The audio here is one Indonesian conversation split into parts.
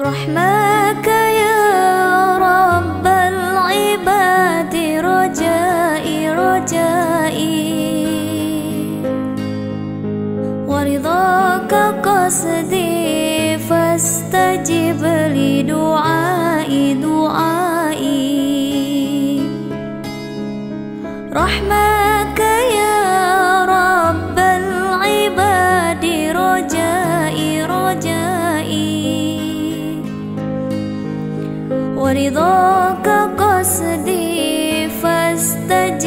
رحمك mustajib li du'ai du'ai. Rahmaka ya rabbal ibadi rojai rojai. Waridhaka qasdi fastajib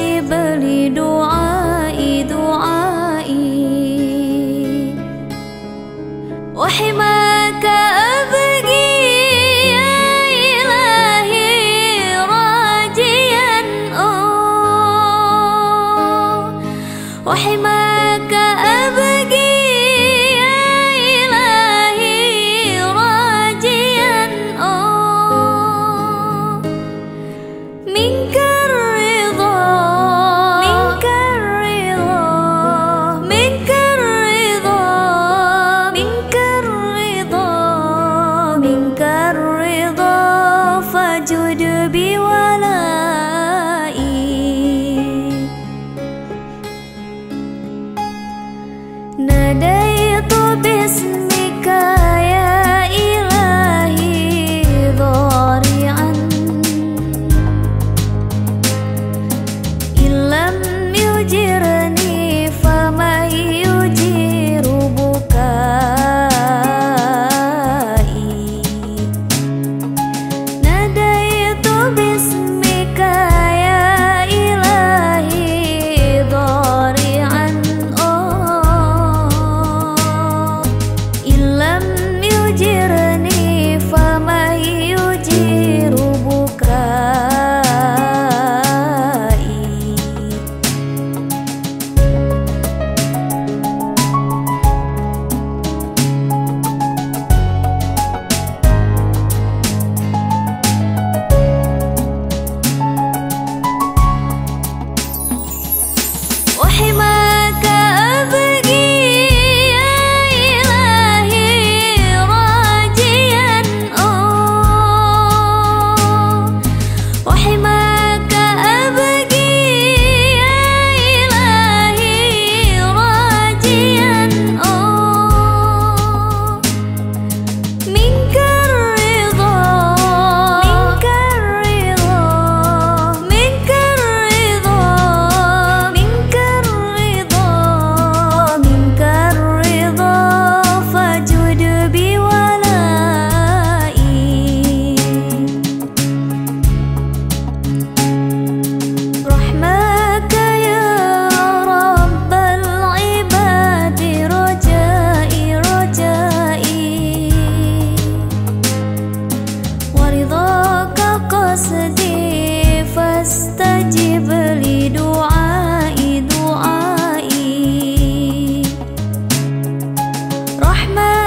门